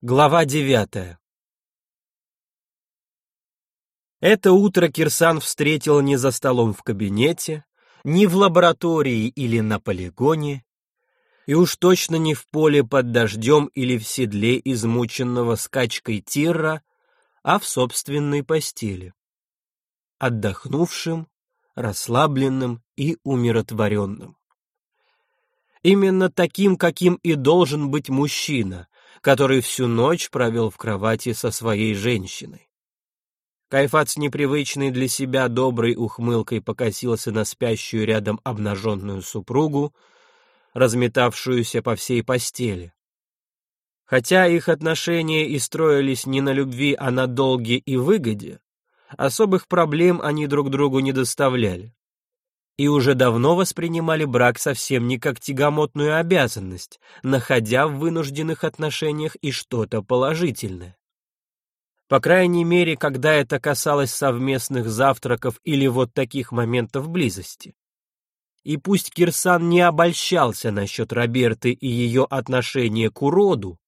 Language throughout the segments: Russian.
Глава девятая Это утро Кирсан встретил не за столом в кабинете, не в лаборатории или на полигоне, и уж точно не в поле под дождем или в седле измученного скачкой тирра, а в собственной постели. Отдохнувшим, расслабленным и умиротворенным. Именно таким, каким и должен быть мужчина, который всю ночь провел в кровати со своей женщиной. Кайфат с непривычной для себя доброй ухмылкой покосился на спящую рядом обнаженную супругу, разметавшуюся по всей постели. Хотя их отношения и строились не на любви, а на долге и выгоде, особых проблем они друг другу не доставляли и уже давно воспринимали брак совсем не как тягомотную обязанность, находя в вынужденных отношениях и что-то положительное. По крайней мере, когда это касалось совместных завтраков или вот таких моментов близости. И пусть Кирсан не обольщался насчет Роберты и ее отношения к уроду,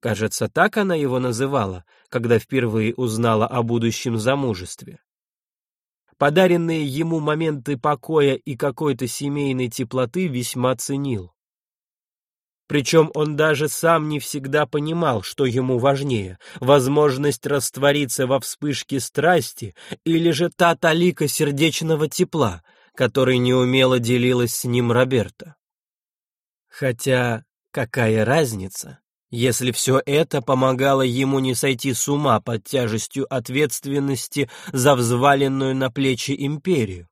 кажется, так она его называла, когда впервые узнала о будущем замужестве, Подаренные ему моменты покоя и какой-то семейной теплоты весьма ценил. Причем он даже сам не всегда понимал, что ему важнее — возможность раствориться во вспышке страсти или же та талика сердечного тепла, которой неумело делилась с ним Роберта. Хотя какая разница? Если все это помогало ему не сойти с ума под тяжестью ответственности за взваленную на плечи империю.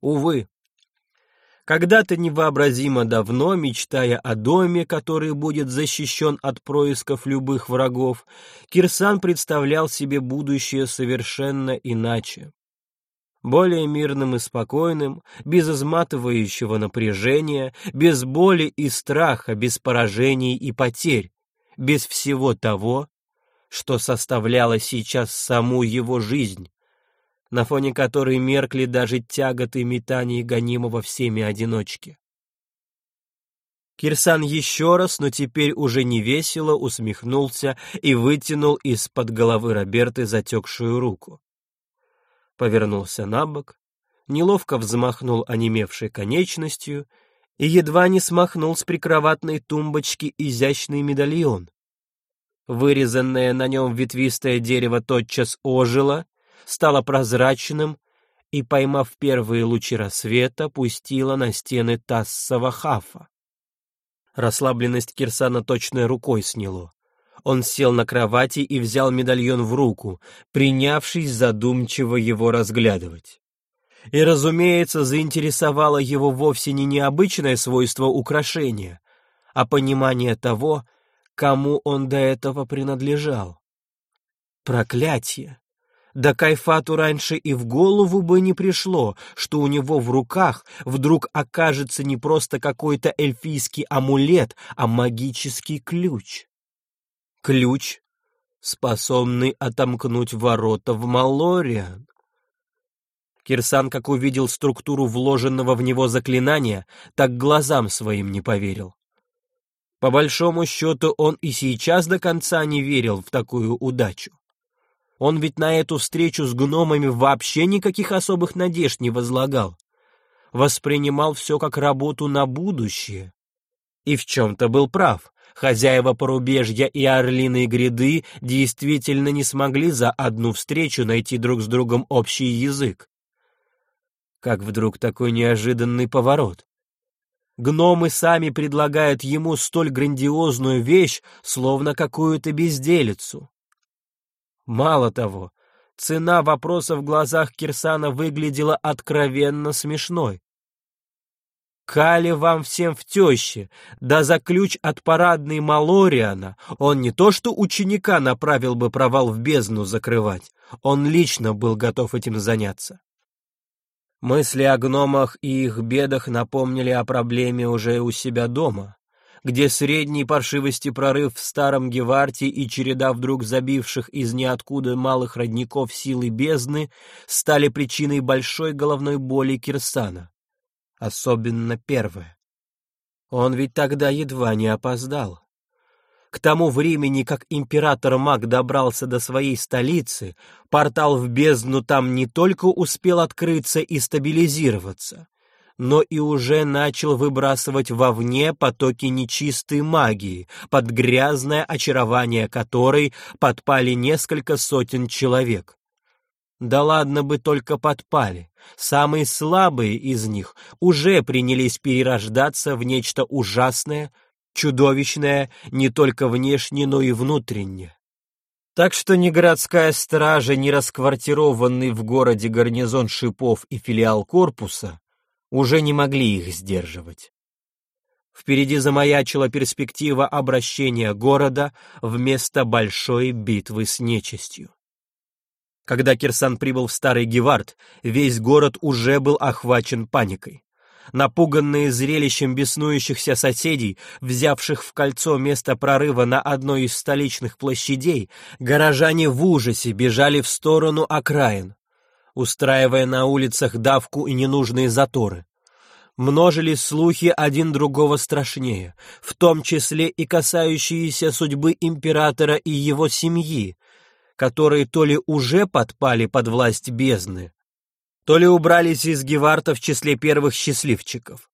Увы, когда-то невообразимо давно, мечтая о доме, который будет защищен от происков любых врагов, Кирсан представлял себе будущее совершенно иначе более мирным и спокойным, без изматывающего напряжения, без боли и страха, без поражений и потерь, без всего того, что составляло сейчас саму его жизнь, на фоне которой меркли даже тяготы метаний гонимого всеми одиночки. Кирсан еще раз, но теперь уже не весело усмехнулся и вытянул из-под головы Роберты затекшую руку повернулся на бок, неловко взмахнул онемевшей конечностью и едва не смахнул с прикроватной тумбочки изящный медальон. Вырезанное на нем ветвистое дерево тотчас ожило, стало прозрачным и, поймав первые лучи рассвета, пустило на стены тассового хафа. Расслабленность Кирсана точной рукой сняло. Он сел на кровати и взял медальон в руку, принявшись задумчиво его разглядывать. И, разумеется, заинтересовало его вовсе не необычное свойство украшения, а понимание того, кому он до этого принадлежал. Проклятие! Да Кайфату раньше и в голову бы не пришло, что у него в руках вдруг окажется не просто какой-то эльфийский амулет, а магический ключ. Ключ, способный отомкнуть ворота в Малориан. Кирсан, как увидел структуру вложенного в него заклинания, так глазам своим не поверил. По большому счету, он и сейчас до конца не верил в такую удачу. Он ведь на эту встречу с гномами вообще никаких особых надежд не возлагал. Воспринимал все как работу на будущее. И в чем-то был прав. Хозяева порубежья и орлиной гряды действительно не смогли за одну встречу найти друг с другом общий язык. Как вдруг такой неожиданный поворот? Гномы сами предлагают ему столь грандиозную вещь, словно какую-то безделицу. Мало того, цена вопроса в глазах Кирсана выглядела откровенно смешной. Кали вам всем в теще, да за ключ от парадной Малориана он не то что ученика направил бы провал в бездну закрывать, он лично был готов этим заняться. Мысли о гномах и их бедах напомнили о проблеме уже у себя дома, где средней паршивости прорыв в старом Геварте и череда вдруг забивших из ниоткуда малых родников силы бездны стали причиной большой головной боли Кирсана особенно первое. Он ведь тогда едва не опоздал. К тому времени, как император Маг добрался до своей столицы, портал в бездну там не только успел открыться и стабилизироваться, но и уже начал выбрасывать вовне потоки нечистой магии, под грязное очарование которой подпали несколько сотен человек. Да ладно бы только подпали. Самые слабые из них уже принялись перерождаться в нечто ужасное, чудовищное не только внешне, но и внутренне. Так что ни городская стража, ни расквартированный в городе гарнизон шипов и филиал корпуса уже не могли их сдерживать. Впереди замаячила перспектива обращения города вместо большой битвы с нечистью. Когда Кирсан прибыл в Старый Гевард, весь город уже был охвачен паникой. Напуганные зрелищем беснующихся соседей, взявших в кольцо место прорыва на одной из столичных площадей, горожане в ужасе бежали в сторону окраин, устраивая на улицах давку и ненужные заторы. Множились слухи один другого страшнее, в том числе и касающиеся судьбы императора и его семьи, которые то ли уже подпали под власть бездны, то ли убрались из Геварта в числе первых счастливчиков.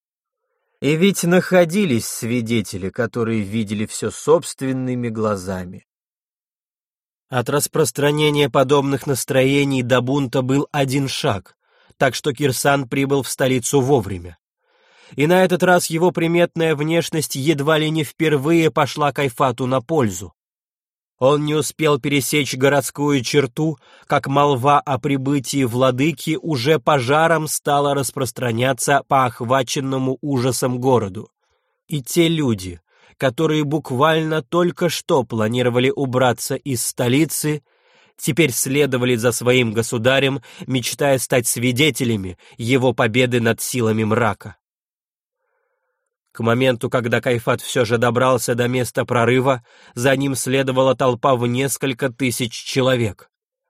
И ведь находились свидетели, которые видели все собственными глазами. От распространения подобных настроений до бунта был один шаг, так что Кирсан прибыл в столицу вовремя. И на этот раз его приметная внешность едва ли не впервые пошла Кайфату на пользу. Он не успел пересечь городскую черту, как молва о прибытии владыки уже пожаром стала распространяться по охваченному ужасом городу. И те люди, которые буквально только что планировали убраться из столицы, теперь следовали за своим государем, мечтая стать свидетелями его победы над силами мрака. К моменту, когда Кайфат все же добрался до места прорыва, за ним следовала толпа в несколько тысяч человек.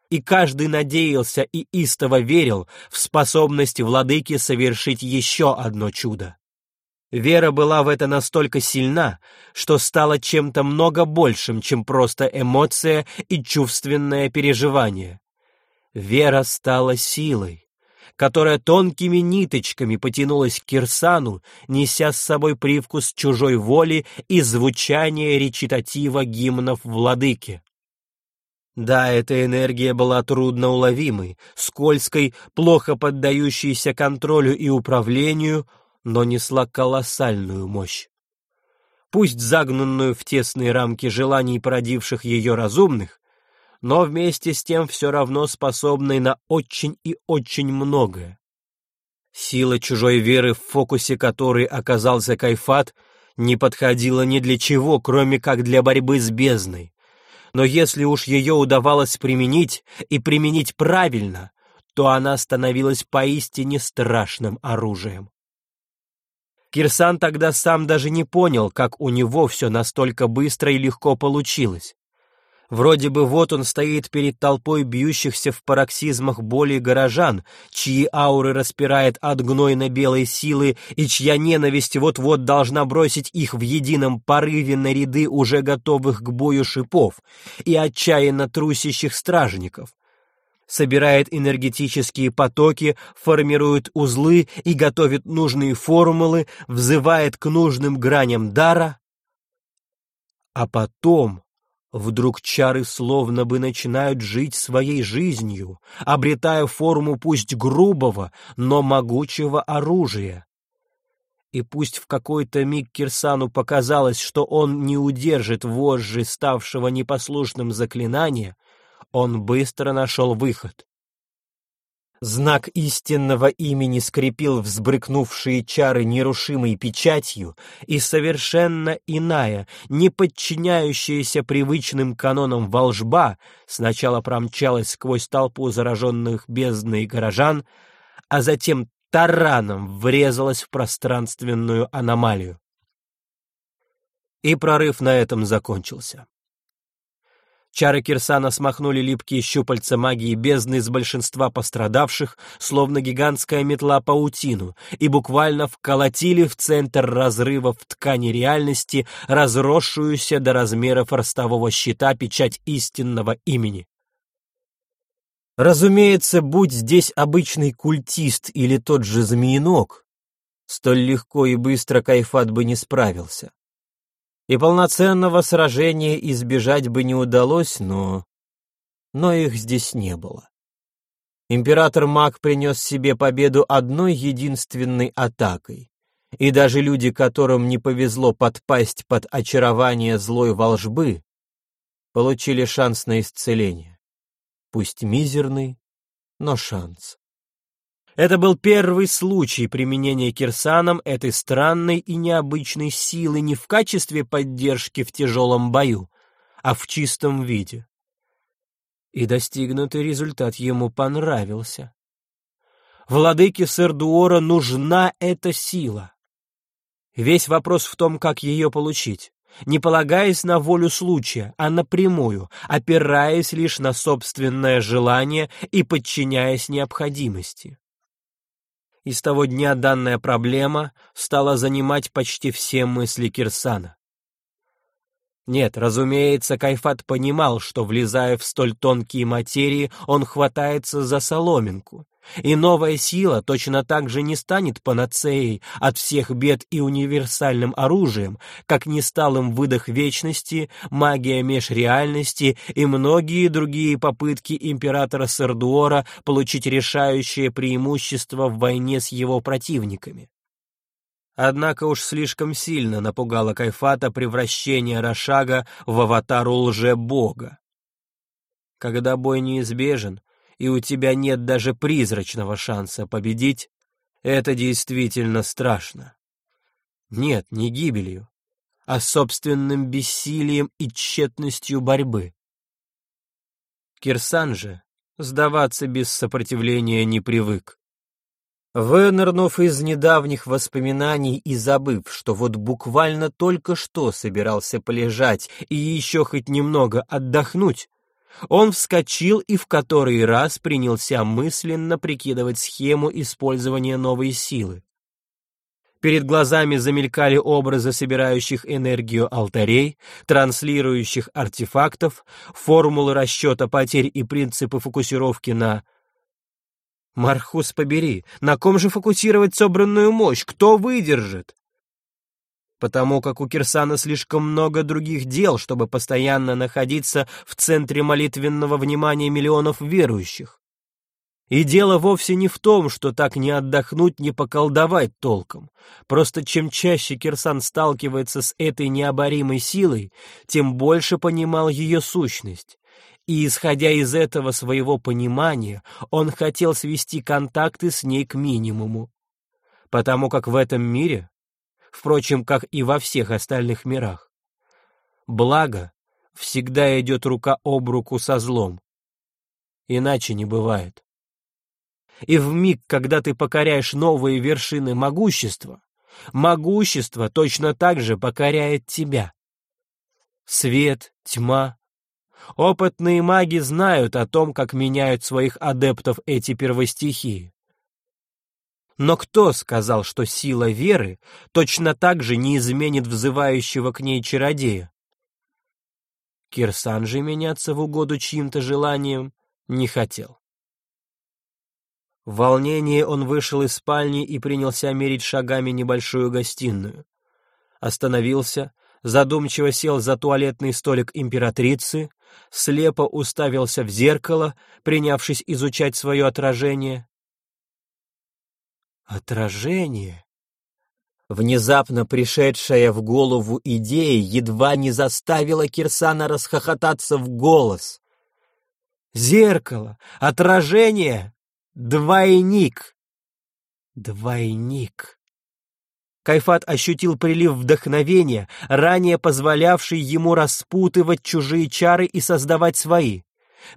И каждый надеялся и истово верил в способность владыки совершить еще одно чудо. Вера была в это настолько сильна, что стала чем-то много большим, чем просто эмоция и чувственное переживание. Вера стала силой которая тонкими ниточками потянулась к Кирсану, неся с собой привкус чужой воли и звучание речитатива гимнов владыки. Да, эта энергия была трудноуловимой, скользкой, плохо поддающейся контролю и управлению, но несла колоссальную мощь. Пусть загнанную в тесные рамки желаний породивших ее разумных, но вместе с тем все равно способной на очень и очень многое. Сила чужой веры, в фокусе которой оказался Кайфат, не подходила ни для чего, кроме как для борьбы с бездной. Но если уж ее удавалось применить, и применить правильно, то она становилась поистине страшным оружием. Кирсан тогда сам даже не понял, как у него все настолько быстро и легко получилось. Вроде бы вот он стоит перед толпой бьющихся в пароксизмах боли горожан, чьи ауры распирает от гнойно-белой силы и чья ненависть вот-вот должна бросить их в едином порыве на ряды уже готовых к бою шипов и отчаянно трусящих стражников. Собирает энергетические потоки, формирует узлы и готовит нужные формулы, взывает к нужным граням дара. А потом Вдруг чары словно бы начинают жить своей жизнью, обретая форму пусть грубого, но могучего оружия. И пусть в какой-то миг Кирсану показалось, что он не удержит вожжи ставшего непослушным заклинания, он быстро нашел выход. Знак истинного имени скрепил взбрыкнувшие чары нерушимой печатью, и совершенно иная, не подчиняющаяся привычным канонам волжба, сначала промчалась сквозь толпу зараженных бездной горожан, а затем тараном врезалась в пространственную аномалию. И прорыв на этом закончился. Чары Кирсана смахнули липкие щупальца магии бездны из большинства пострадавших, словно гигантская метла паутину, и буквально вколотили в центр разрыва в ткани реальности, разросшуюся до размеров ростового щита печать истинного имени. Разумеется, будь здесь обычный культист или тот же змеинок, столь легко и быстро Кайфат бы не справился и полноценного сражения избежать бы не удалось, но... Но их здесь не было. Император Маг принес себе победу одной единственной атакой, и даже люди, которым не повезло подпасть под очарование злой волжбы, получили шанс на исцеление. Пусть мизерный, но шанс. Это был первый случай применения Кирсаном этой странной и необычной силы не в качестве поддержки в тяжелом бою, а в чистом виде. И достигнутый результат ему понравился. Владыке Сердуора нужна эта сила. Весь вопрос в том, как ее получить, не полагаясь на волю случая, а напрямую, опираясь лишь на собственное желание и подчиняясь необходимости и с того дня данная проблема стала занимать почти все мысли Кирсана. Нет, разумеется, Кайфат понимал, что, влезая в столь тонкие материи, он хватается за соломинку, и новая сила точно так же не станет панацеей от всех бед и универсальным оружием, как не стал им выдох вечности, магия межреальности и многие другие попытки императора Сардуора получить решающее преимущество в войне с его противниками. Однако уж слишком сильно напугало Кайфата превращение Рошага в аватару лже-бога. Когда бой неизбежен, и у тебя нет даже призрачного шанса победить, это действительно страшно. Нет, не гибелью, а собственным бессилием и тщетностью борьбы. Кирсан же сдаваться без сопротивления не привык. Вынырнув из недавних воспоминаний и забыв, что вот буквально только что собирался полежать и еще хоть немного отдохнуть, он вскочил и в который раз принялся мысленно прикидывать схему использования новой силы. Перед глазами замелькали образы собирающих энергию алтарей, транслирующих артефактов, формулы расчета потерь и принципы фокусировки на... Мархус побери, на ком же фокусировать собранную мощь? Кто выдержит? потому как у Кирсана слишком много других дел, чтобы постоянно находиться в центре молитвенного внимания миллионов верующих. И дело вовсе не в том, что так не отдохнуть, не поколдовать толком. Просто чем чаще Кирсан сталкивается с этой необоримой силой, тем больше понимал ее сущность. И, исходя из этого своего понимания, он хотел свести контакты с ней к минимуму. Потому как в этом мире впрочем, как и во всех остальных мирах. Благо всегда идет рука об руку со злом. Иначе не бывает. И в миг, когда ты покоряешь новые вершины могущества, могущество точно так же покоряет тебя. Свет, тьма. Опытные маги знают о том, как меняют своих адептов эти первостихии. Но кто сказал, что сила веры точно так же не изменит взывающего к ней чародея? Кирсан же меняться в угоду чьим-то желаниям не хотел. В волнении он вышел из спальни и принялся мерить шагами небольшую гостиную. Остановился, задумчиво сел за туалетный столик императрицы, слепо уставился в зеркало, принявшись изучать свое отражение, Отражение. Внезапно пришедшая в голову идея едва не заставила Кирсана расхохотаться в голос. Зеркало, отражение, двойник. Двойник. Кайфат ощутил прилив вдохновения, ранее позволявший ему распутывать чужие чары и создавать свои.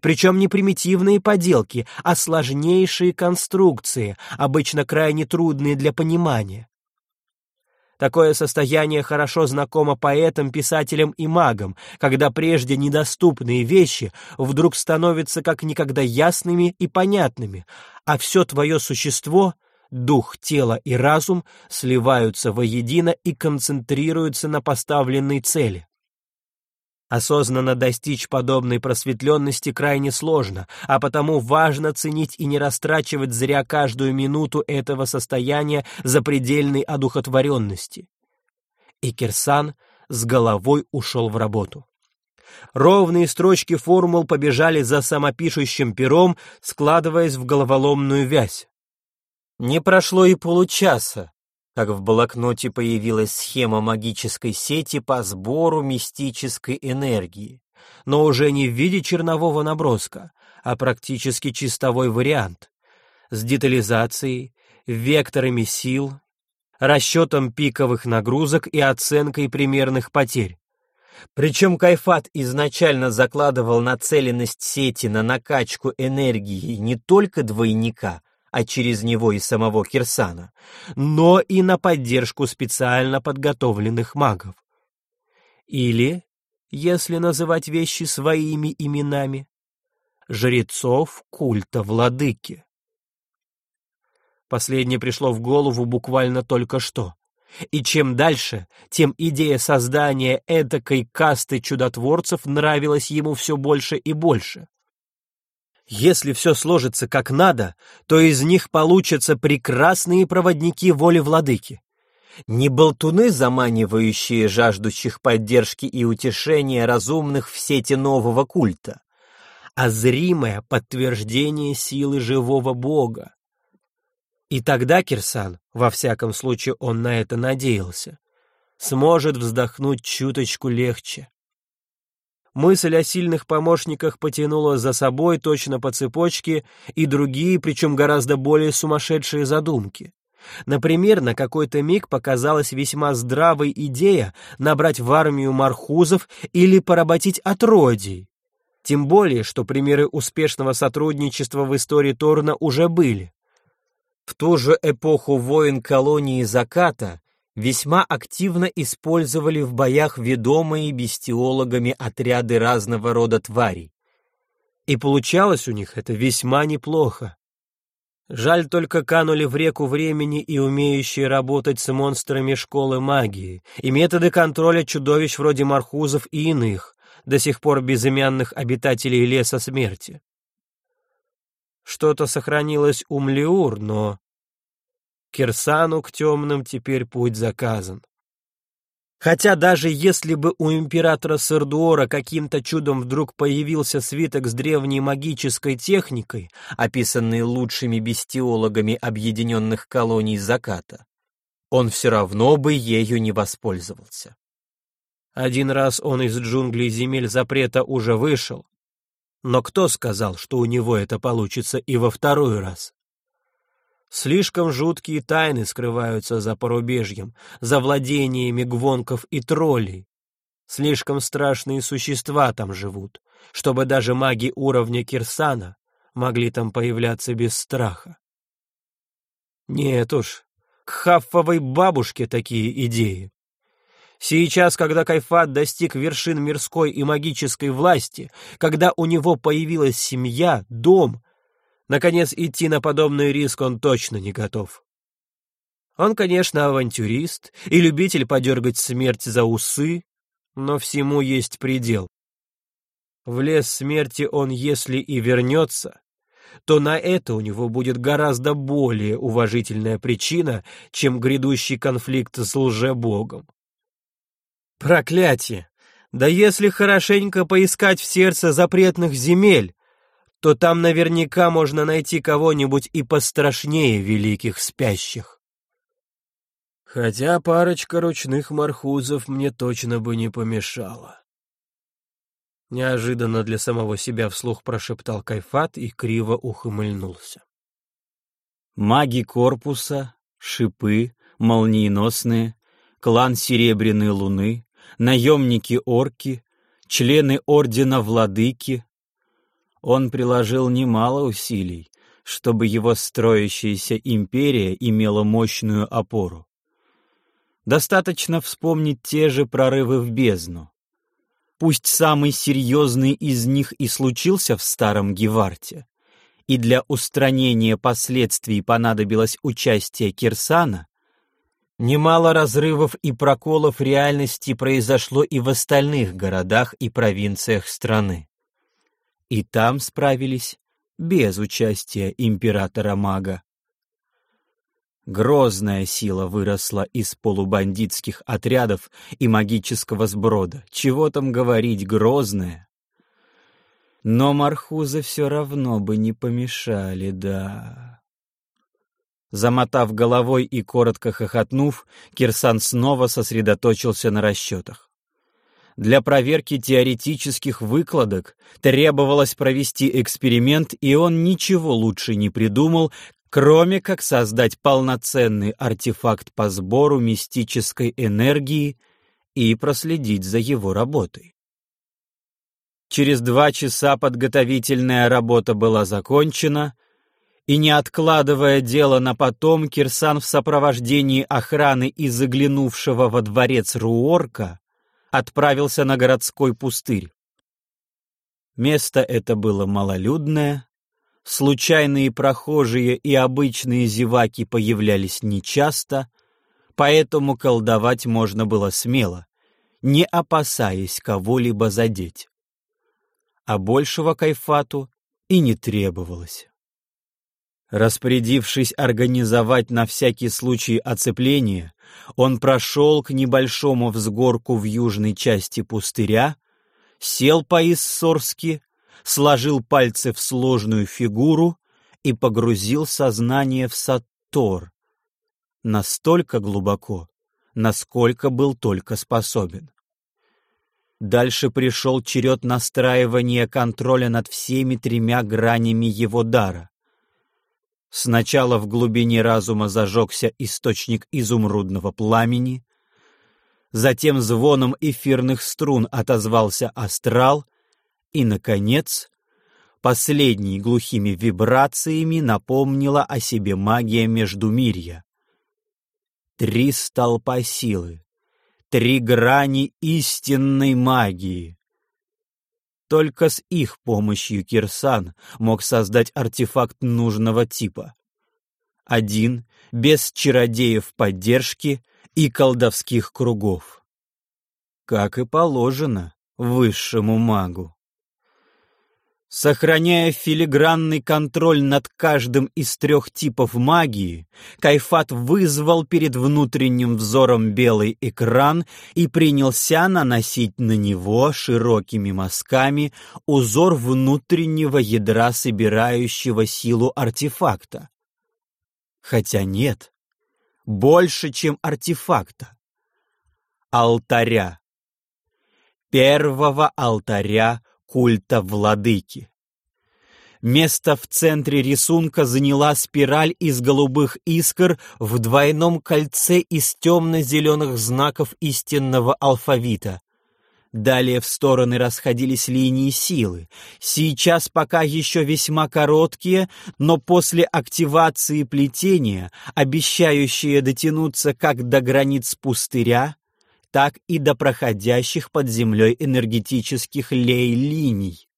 Причем не примитивные поделки, а сложнейшие конструкции, обычно крайне трудные для понимания. Такое состояние хорошо знакомо поэтам, писателям и магам, когда прежде недоступные вещи вдруг становятся как никогда ясными и понятными, а все твое существо — дух, тело и разум сливаются воедино и концентрируются на поставленной цели. Осознанно достичь подобной просветленности крайне сложно, а потому важно ценить и не растрачивать зря каждую минуту этого состояния запредельной одухотворенности. И Кирсан с головой ушел в работу. Ровные строчки формул побежали за самопишущим пером, складываясь в головоломную вязь. Не прошло и получаса, как в блокноте появилась схема магической сети по сбору мистической энергии, но уже не в виде чернового наброска, а практически чистовой вариант, с детализацией, векторами сил, расчетом пиковых нагрузок и оценкой примерных потерь. Причем Кайфат изначально закладывал нацеленность сети на накачку энергии не только двойника, а через него и самого Кирсана, но и на поддержку специально подготовленных магов. Или, если называть вещи своими именами, жрецов культа владыки. Последнее пришло в голову буквально только что. И чем дальше, тем идея создания этакой касты чудотворцев нравилась ему все больше и больше. Если все сложится как надо, то из них получатся прекрасные проводники воли владыки. Не болтуны, заманивающие жаждущих поддержки и утешения разумных в сети нового культа, а зримое подтверждение силы живого бога. И тогда Кирсан, во всяком случае он на это надеялся, сможет вздохнуть чуточку легче. Мысль о сильных помощниках потянула за собой точно по цепочке и другие, причем гораздо более сумасшедшие задумки. Например, на какой-то миг показалась весьма здравой идея набрать в армию мархузов или поработить отродий. Тем более, что примеры успешного сотрудничества в истории Торна уже были. В ту же эпоху войн колонии Заката весьма активно использовали в боях ведомые бестиологами отряды разного рода тварей. И получалось у них это весьма неплохо. Жаль только канули в реку времени и умеющие работать с монстрами школы магии, и методы контроля чудовищ вроде мархузов и иных, до сих пор безымянных обитателей леса смерти. Что-то сохранилось у Млеур, но Кирсану к темным теперь путь заказан. Хотя даже если бы у императора Сардуора каким-то чудом вдруг появился свиток с древней магической техникой, описанный лучшими бестиологами объединенных колоний заката, он все равно бы ею не воспользовался. Один раз он из джунглей земель запрета уже вышел, но кто сказал, что у него это получится и во второй раз? Слишком жуткие тайны скрываются за порубежьем, за владениями гвонков и троллей. Слишком страшные существа там живут, чтобы даже маги уровня Кирсана могли там появляться без страха. Нет уж, к хаффовой бабушке такие идеи. Сейчас, когда Кайфат достиг вершин мирской и магической власти, когда у него появилась семья, дом, Наконец, идти на подобный риск он точно не готов. Он, конечно, авантюрист и любитель подергать смерть за усы, но всему есть предел. В лес смерти он, если и вернется, то на это у него будет гораздо более уважительная причина, чем грядущий конфликт с лжебогом. Проклятие! Да если хорошенько поискать в сердце запретных земель, то там наверняка можно найти кого-нибудь и пострашнее великих спящих. Хотя парочка ручных мархузов мне точно бы не помешала. Неожиданно для самого себя вслух прошептал Кайфат и криво ухмыльнулся. Маги корпуса, шипы, молниеносные, клан Серебряной Луны, наемники-орки, члены Ордена Владыки, он приложил немало усилий, чтобы его строящаяся империя имела мощную опору. Достаточно вспомнить те же прорывы в бездну. Пусть самый серьезный из них и случился в старом Геварте, и для устранения последствий понадобилось участие Кирсана, немало разрывов и проколов реальности произошло и в остальных городах и провинциях страны. И там справились без участия императора-мага. Грозная сила выросла из полубандитских отрядов и магического сброда. Чего там говорить, грозная. Но Мархузы все равно бы не помешали, да. Замотав головой и коротко хохотнув, Кирсан снова сосредоточился на расчетах. Для проверки теоретических выкладок требовалось провести эксперимент, и он ничего лучше не придумал, кроме как создать полноценный артефакт по сбору мистической энергии и проследить за его работой. Через два часа подготовительная работа была закончена, и, не откладывая дело на потом, Кирсан в сопровождении охраны и заглянувшего во дворец Руорка отправился на городской пустырь. Место это было малолюдное, случайные прохожие и обычные зеваки появлялись нечасто, поэтому колдовать можно было смело, не опасаясь кого-либо задеть. А большего кайфату и не требовалось. Распорядившись организовать на всякий случай оцепление, он прошел к небольшому взгорку в южной части пустыря, сел по-иссорски сложил пальцы в сложную фигуру и погрузил сознание в саттор настолько глубоко, насколько был только способен. Дальше пришел черед настраивания контроля над всеми тремя гранями его дара. Сначала в глубине разума зажегся источник изумрудного пламени, затем звоном эфирных струн отозвался астрал — и, наконец, последней глухими вибрациями напомнила о себе магия Междумирья. Три столпа силы, три грани истинной магии. Только с их помощью Кирсан мог создать артефакт нужного типа. Один, без чародеев поддержки и колдовских кругов. Как и положено высшему магу. Сохраняя филигранный контроль над каждым из трех типов магии, Кайфат вызвал перед внутренним взором белый экран и принялся наносить на него широкими мазками узор внутреннего ядра, собирающего силу артефакта. Хотя нет, больше, чем артефакта. Алтаря. Первого алтаря культа владыки. Место в центре рисунка заняла спираль из голубых искр в двойном кольце из темно-зеленых знаков истинного алфавита. Далее в стороны расходились линии силы, сейчас пока еще весьма короткие, но после активации плетения, обещающие дотянуться как до границ пустыря, так и до проходящих под землей энергетических лей-линий.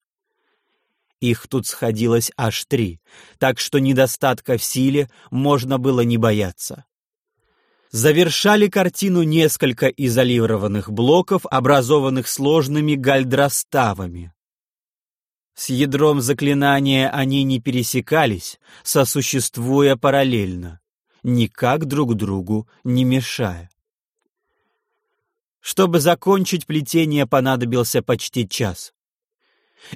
Их тут сходилось аж три, так что недостатка в силе можно было не бояться. Завершали картину несколько изолированных блоков, образованных сложными гальдроставами. С ядром заклинания они не пересекались, сосуществуя параллельно, никак друг другу не мешая. Чтобы закончить плетение, понадобился почти час.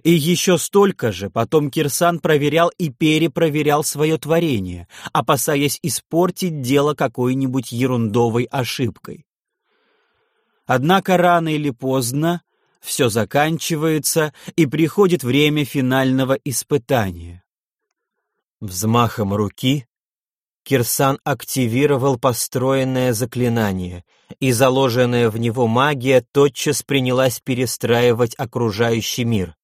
И еще столько же потом Кирсан проверял и перепроверял свое творение, опасаясь испортить дело какой-нибудь ерундовой ошибкой. Однако рано или поздно все заканчивается, и приходит время финального испытания. Взмахом руки Кирсан активировал построенное заклинание, и заложенная в него магия тотчас принялась перестраивать окружающий мир.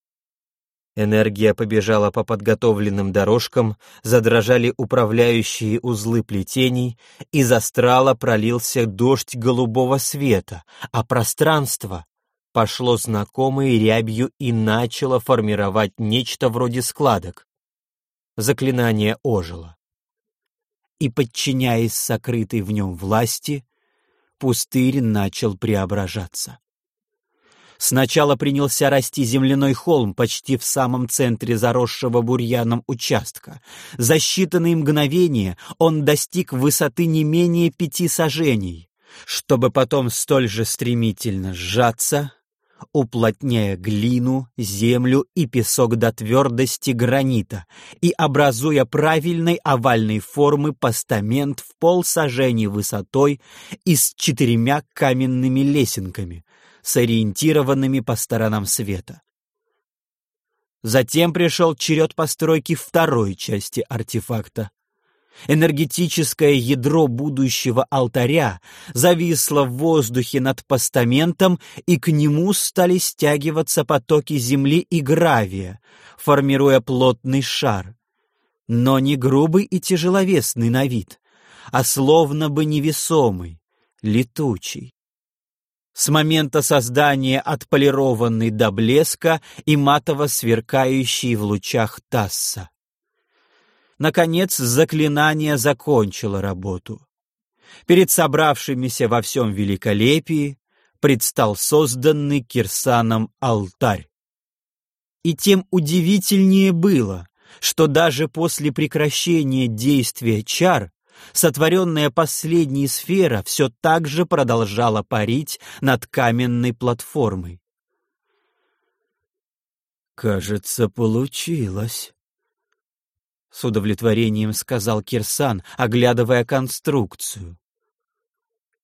Энергия побежала по подготовленным дорожкам, задрожали управляющие узлы плетений, из астрала пролился дождь голубого света, а пространство пошло знакомой рябью и начало формировать нечто вроде складок. Заклинание ожило. И, подчиняясь сокрытой в нем власти, пустырь начал преображаться. Сначала принялся расти земляной холм почти в самом центре заросшего бурьяном участка. За считанные мгновения он достиг высоты не менее пяти сажений, чтобы потом столь же стремительно сжаться, уплотняя глину, землю и песок до твердости гранита и образуя правильной овальной формы постамент в полсажений высотой и с четырьмя каменными лесенками, сориентированными по сторонам света. Затем пришел черед постройки второй части артефакта. Энергетическое ядро будущего алтаря зависло в воздухе над постаментом, и к нему стали стягиваться потоки земли и гравия, формируя плотный шар. Но не грубый и тяжеловесный на вид, а словно бы невесомый, летучий с момента создания отполированный до блеска и матово сверкающий в лучах Тасса. Наконец, заклинание закончило работу. Перед собравшимися во всем великолепии предстал созданный Кирсаном алтарь. И тем удивительнее было, что даже после прекращения действия чар сотворенная последней сфера все так же продолжала парить над каменной платформой. «Кажется, получилось», — с удовлетворением сказал Кирсан, оглядывая конструкцию.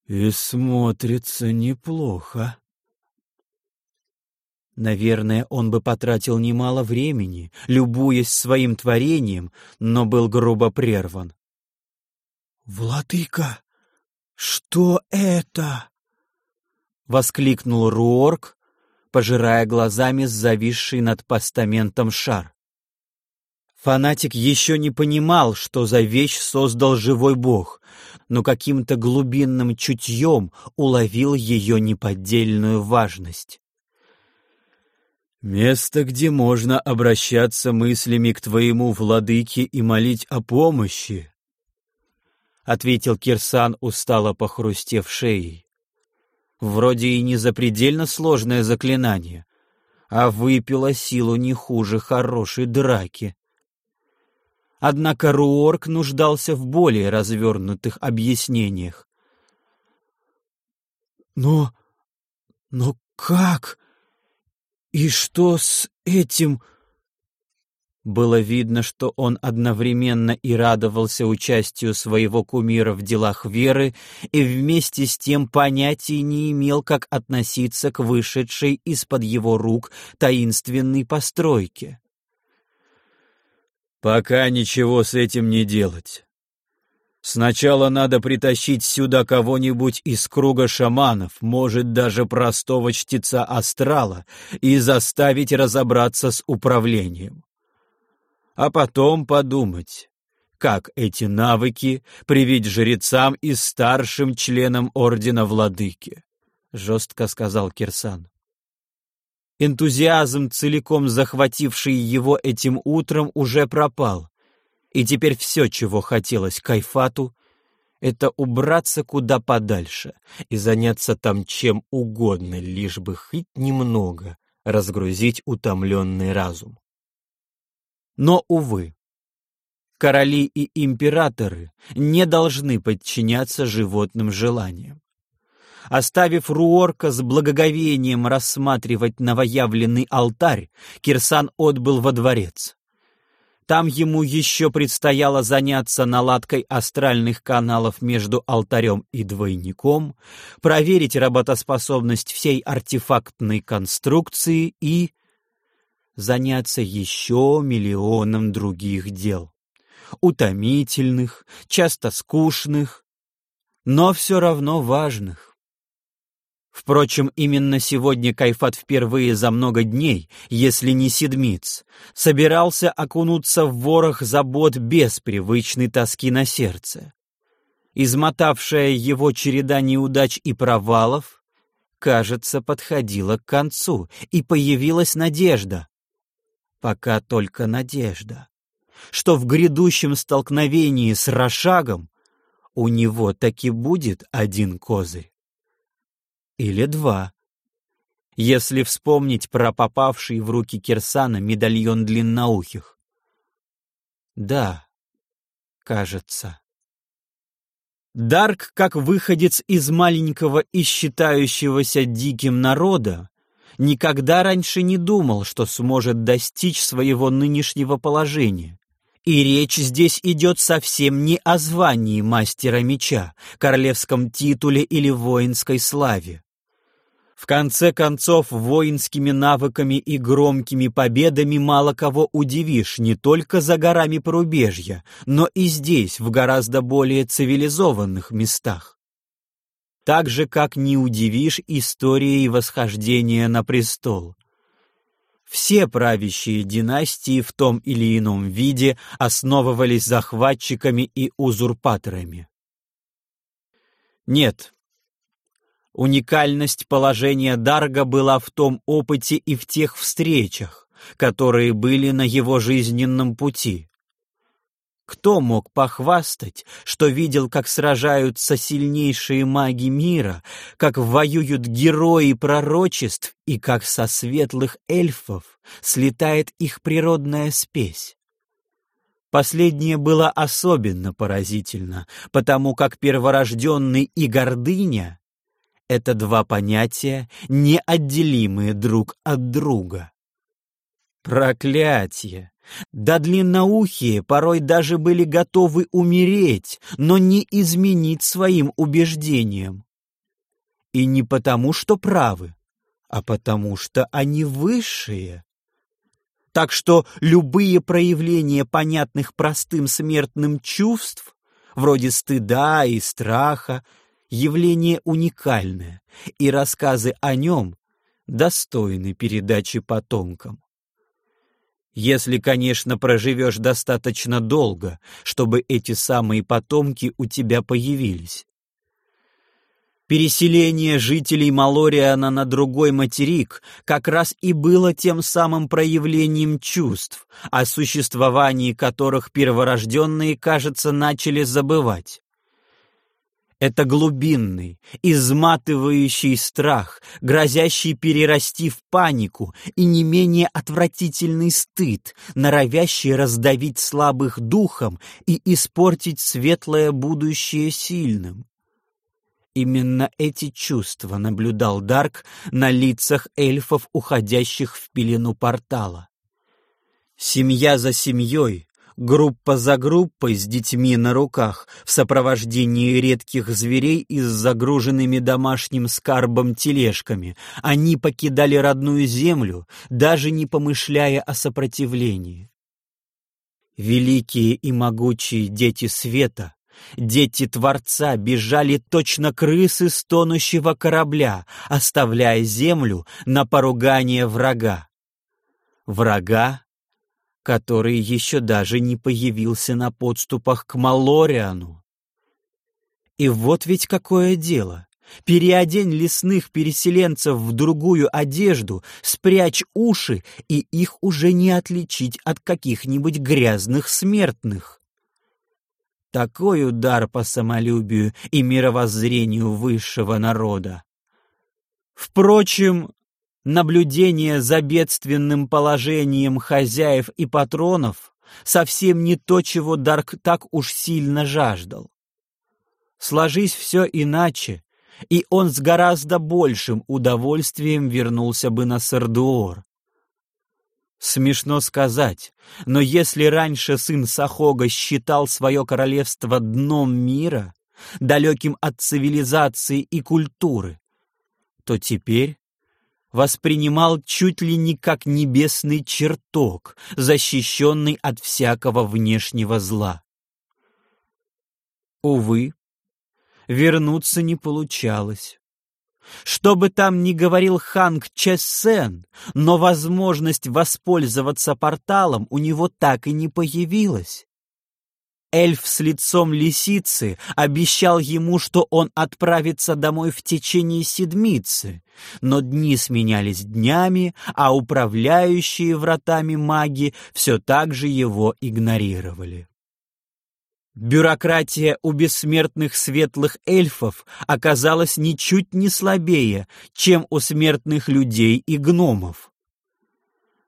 «И смотрится неплохо». Наверное, он бы потратил немало времени, любуясь своим творением, но был грубо прерван. «Владыка, что это?» — воскликнул Руорк, пожирая глазами зависший над постаментом шар. Фанатик еще не понимал, что за вещь создал живой бог, но каким-то глубинным чутьем уловил ее неподдельную важность. «Место, где можно обращаться мыслями к твоему владыке и молить о помощи», ответил Кирсан, устало похрустев шеей. Вроде и не запредельно сложное заклинание, а выпило силу не хуже хорошей драки. Однако Руорк нуждался в более развернутых объяснениях. «Но... но как? И что с этим...» Было видно, что он одновременно и радовался участию своего кумира в делах веры и вместе с тем понятия не имел, как относиться к вышедшей из-под его рук таинственной постройке. «Пока ничего с этим не делать. Сначала надо притащить сюда кого-нибудь из круга шаманов, может, даже простого чтеца астрала, и заставить разобраться с управлением а потом подумать, как эти навыки привить жрецам и старшим членам Ордена Владыки, — жестко сказал Кирсан. Энтузиазм, целиком захвативший его этим утром, уже пропал, и теперь все, чего хотелось Кайфату, это убраться куда подальше и заняться там чем угодно, лишь бы хоть немного разгрузить утомленный разум. Но, увы, короли и императоры не должны подчиняться животным желаниям. Оставив Руорка с благоговением рассматривать новоявленный алтарь, Кирсан отбыл во дворец. Там ему еще предстояло заняться наладкой астральных каналов между алтарем и двойником, проверить работоспособность всей артефактной конструкции и заняться еще миллионом других дел. Утомительных, часто скучных, но все равно важных. Впрочем, именно сегодня Кайфат впервые за много дней, если не седмиц, собирался окунуться в ворох забот без привычной тоски на сердце. Измотавшая его череда неудач и провалов, кажется, подходила к концу, и появилась надежда. Пока только надежда, что в грядущем столкновении с Рошагом у него таки будет один козырь или два. Если вспомнить про попавший в руки Кирсана медальон длинноухих. Да, кажется. Дарк, как выходец из маленького и считающегося диким народа, никогда раньше не думал, что сможет достичь своего нынешнего положения. И речь здесь идет совсем не о звании мастера меча, королевском титуле или воинской славе. В конце концов, воинскими навыками и громкими победами мало кого удивишь не только за горами порубежья, но и здесь, в гораздо более цивилизованных местах. Так же, как не удивишь историей восхождения на престол. Все правящие династии в том или ином виде основывались захватчиками и узурпаторами. Нет, Уникальность положения Дарга была в том опыте и в тех встречах, которые были на его жизненном пути. Кто мог похвастать, что видел, как сражаются сильнейшие маги мира, как воюют герои пророчеств и как со светлых эльфов слетает их природная спесь? Последнее было особенно поразительно, потому как перворожденный и гордыня это два понятия, неотделимые друг от друга. Проклятие! Да длинноухие порой даже были готовы умереть, но не изменить своим убеждениям. И не потому, что правы, а потому, что они высшие. Так что любые проявления понятных простым смертным чувств, вроде стыда и страха, явление уникальное, и рассказы о нем достойны передачи потомкам. Если, конечно, проживешь достаточно долго, чтобы эти самые потомки у тебя появились. Переселение жителей Малориана на другой материк как раз и было тем самым проявлением чувств, о существовании которых перворожденные, кажется, начали забывать. Это глубинный, изматывающий страх, грозящий перерасти в панику и не менее отвратительный стыд, норовящий раздавить слабых духом и испортить светлое будущее сильным. Именно эти чувства наблюдал Дарк на лицах эльфов, уходящих в пелену портала. Семья за семьей, группа за группой с детьми на руках, в сопровождении редких зверей и с загруженными домашним скарбом тележками, они покидали родную землю, даже не помышляя о сопротивлении. Великие и могучие дети света, дети Творца бежали точно крысы с тонущего корабля, оставляя землю на поругание врага. Врага, который еще даже не появился на подступах к Малориану. И вот ведь какое дело. Переодень лесных переселенцев в другую одежду, спрячь уши, и их уже не отличить от каких-нибудь грязных смертных. Такой удар по самолюбию и мировоззрению высшего народа. Впрочем, Наблюдение за бедственным положением хозяев и патронов совсем не то, чего Дарк так уж сильно жаждал. Сложись все иначе, и он с гораздо большим удовольствием вернулся бы на Сардуор. Смешно сказать, но если раньше сын Сахога считал свое королевство дном мира, далеким от цивилизации и культуры, то теперь воспринимал чуть ли не как небесный чертог, защищенный от всякого внешнего зла. Увы, вернуться не получалось. Что бы там ни говорил Ханг Чессен, но возможность воспользоваться порталом у него так и не появилась. Эльф с лицом лисицы обещал ему, что он отправится домой в течение седмицы, но дни сменялись днями, а управляющие вратами маги все так же его игнорировали. Бюрократия у бессмертных светлых эльфов оказалась ничуть не слабее, чем у смертных людей и гномов.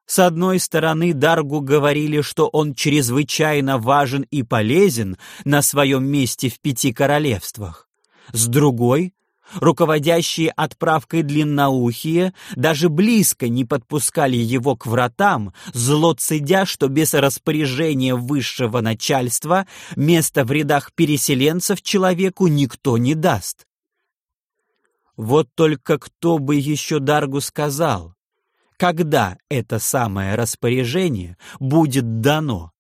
С одной стороны, Даргу говорили, что он чрезвычайно важен и полезен на своем месте в пяти королевствах. С другой, Руководящие отправкой длинноухие даже близко не подпускали его к вратам, зло цедя, что без распоряжения высшего начальства место в рядах переселенцев человеку никто не даст. Вот только кто бы еще Даргу сказал, когда это самое распоряжение будет дано?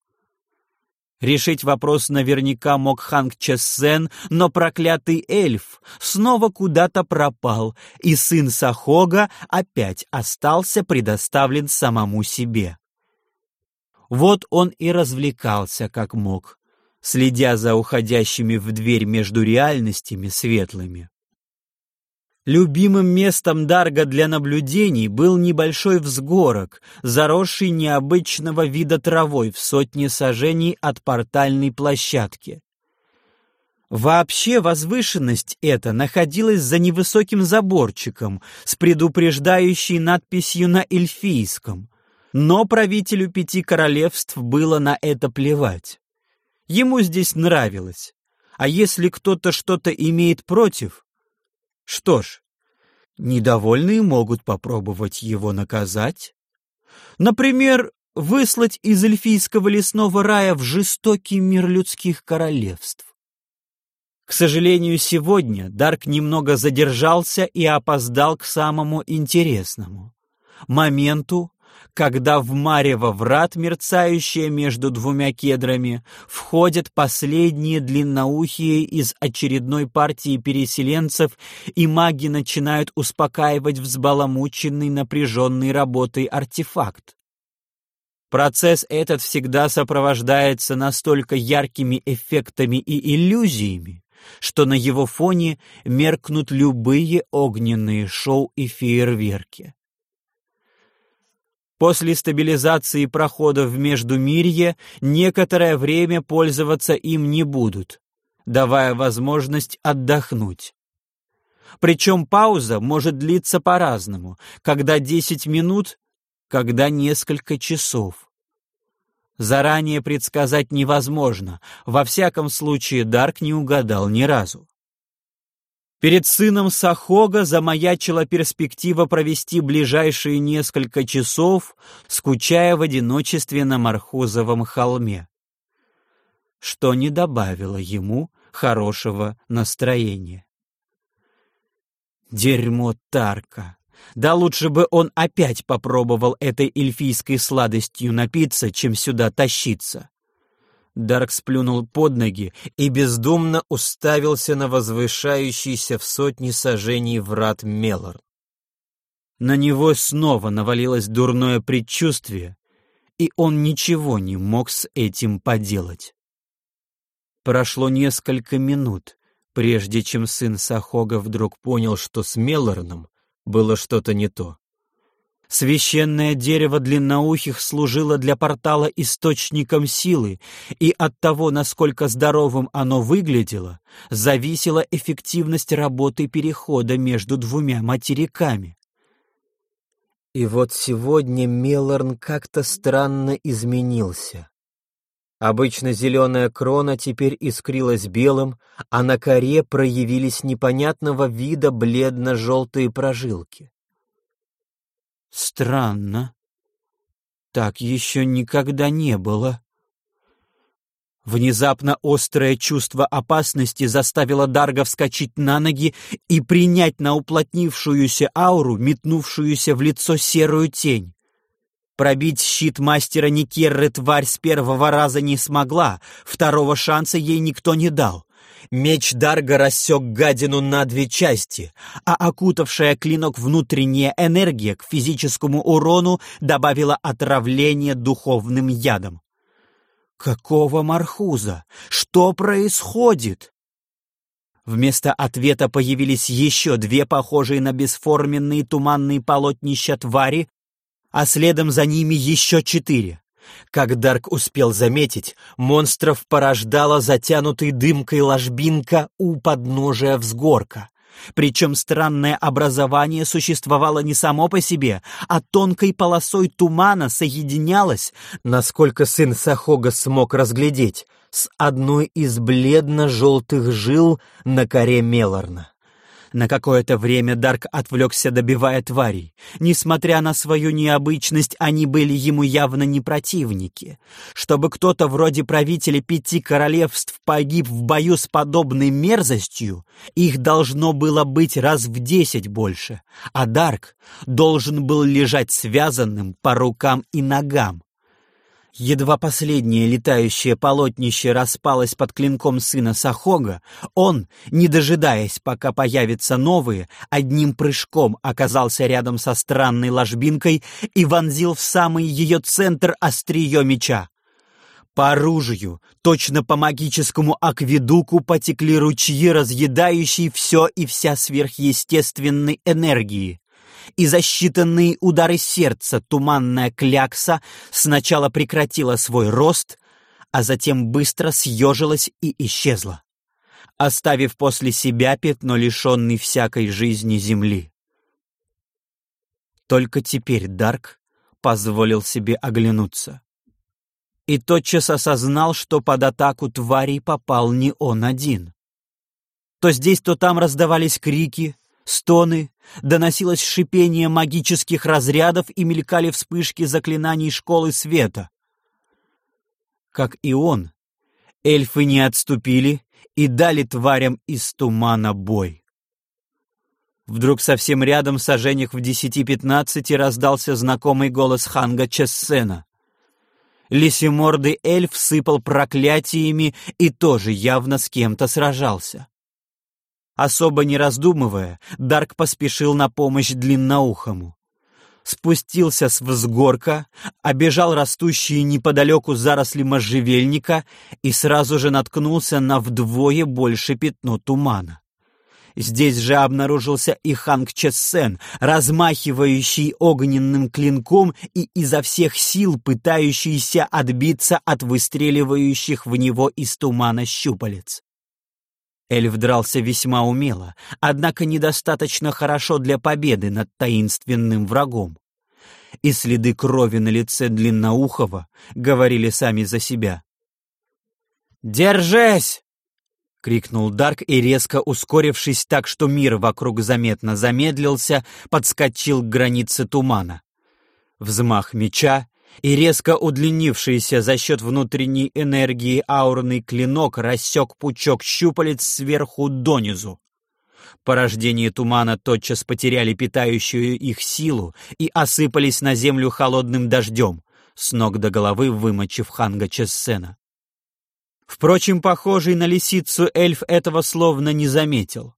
Решить вопрос наверняка мог Ханг Чессен, но проклятый эльф снова куда-то пропал, и сын Сахога опять остался предоставлен самому себе. Вот он и развлекался как мог, следя за уходящими в дверь между реальностями светлыми. Любимым местом Дарга для наблюдений был небольшой взгорок, заросший необычного вида травой в сотне сажений от портальной площадки. Вообще возвышенность эта находилась за невысоким заборчиком с предупреждающей надписью на эльфийском, но правителю пяти королевств было на это плевать. Ему здесь нравилось, а если кто-то что-то имеет против, что ж, недовольные могут попробовать его наказать. Например, выслать из эльфийского лесного рая в жестокий мир людских королевств. К сожалению, сегодня Дарк немного задержался и опоздал к самому интересному — моменту, когда в марево врат, мерцающее между двумя кедрами, входят последние длинноухие из очередной партии переселенцев, и маги начинают успокаивать взбаламученный напряженной работой артефакт. Процесс этот всегда сопровождается настолько яркими эффектами и иллюзиями, что на его фоне меркнут любые огненные шоу и фейерверки. После стабилизации прохода в Междумирье некоторое время пользоваться им не будут, давая возможность отдохнуть. Причем пауза может длиться по-разному, когда 10 минут, когда несколько часов. Заранее предсказать невозможно, во всяком случае Дарк не угадал ни разу. Перед сыном Сахога замаячила перспектива провести ближайшие несколько часов, скучая в одиночестве на Мархузовом холме, что не добавило ему хорошего настроения. Дерьмо Тарка! Да лучше бы он опять попробовал этой эльфийской сладостью напиться, чем сюда тащиться. Дарк сплюнул под ноги и бездумно уставился на возвышающийся в сотни сажений врат Мелор. На него снова навалилось дурное предчувствие, и он ничего не мог с этим поделать. Прошло несколько минут, прежде чем сын Сахога вдруг понял, что с Мелорном было что-то не то. Священное дерево длинноухих служило для портала источником силы, и от того, насколько здоровым оно выглядело, зависела эффективность работы перехода между двумя материками. И вот сегодня Мелорн как-то странно изменился. Обычно зеленая крона теперь искрилась белым, а на коре проявились непонятного вида бледно-желтые прожилки. Странно. Так еще никогда не было. Внезапно острое чувство опасности заставило Дарга вскочить на ноги и принять на уплотнившуюся ауру, метнувшуюся в лицо серую тень. Пробить щит мастера Никерры тварь с первого раза не смогла, второго шанса ей никто не дал. Меч Дарга рассек гадину на две части, а окутавшая клинок внутренняя энергия к физическому урону добавила отравление духовным ядом. Какого мархуза? Что происходит? Вместо ответа появились еще две похожие на бесформенные туманные полотнища твари, а следом за ними еще четыре. Как Дарк успел заметить, монстров порождала затянутый дымкой ложбинка у подножия взгорка. Причем странное образование существовало не само по себе, а тонкой полосой тумана соединялось, насколько сын Сахога смог разглядеть, с одной из бледно-желтых жил на коре Мелорна. На какое-то время Дарк отвлекся, добивая тварей. Несмотря на свою необычность, они были ему явно не противники. Чтобы кто-то вроде правителя пяти королевств погиб в бою с подобной мерзостью, их должно было быть раз в десять больше, а Дарк должен был лежать связанным по рукам и ногам, Едва последнее летающее полотнище распалось под клинком сына Сахога, он, не дожидаясь, пока появятся новые, одним прыжком оказался рядом со странной ложбинкой и вонзил в самый ее центр острие меча. По оружию, точно по магическому акведуку потекли ручьи, разъедающие все и вся сверхъестественной энергии и за считанные удары сердца туманная клякса сначала прекратила свой рост, а затем быстро съежилась и исчезла, оставив после себя пятно лишенной всякой жизни земли. Только теперь Дарк позволил себе оглянуться. И тотчас осознал, что под атаку тварей попал не он один. То здесь, то там раздавались крики, стоны, доносилось шипение магических разрядов и мелькали вспышки заклинаний школы света. Как и он, эльфы не отступили и дали тварям из тумана бой. Вдруг совсем рядом, сожжениях в десяти-пятнадцати, раздался знакомый голос Ханга Чессена. Лисимордый эльф сыпал проклятиями и тоже явно с кем-то сражался. Особо не раздумывая, Дарк поспешил на помощь длинноухому. Спустился с взгорка, обежал растущие неподалеку заросли можжевельника и сразу же наткнулся на вдвое больше пятно тумана. Здесь же обнаружился и Ханг Чессен, размахивающий огненным клинком и изо всех сил пытающийся отбиться от выстреливающих в него из тумана щупалец. Эльф дрался весьма умело, однако недостаточно хорошо для победы над таинственным врагом. И следы крови на лице Длинноухова говорили сами за себя. «Держись!» — крикнул Дарк и, резко ускорившись так, что мир вокруг заметно замедлился, подскочил к границе тумана. Взмах меча, и резко удлинившийся за счет внутренней энергии аурный клинок рассек пучок щупалец сверху донизу. Порождение тумана тотчас потеряли питающую их силу и осыпались на землю холодным дождем, с ног до головы вымочив Ханга Чессена. Впрочем, похожий на лисицу эльф этого словно не заметил.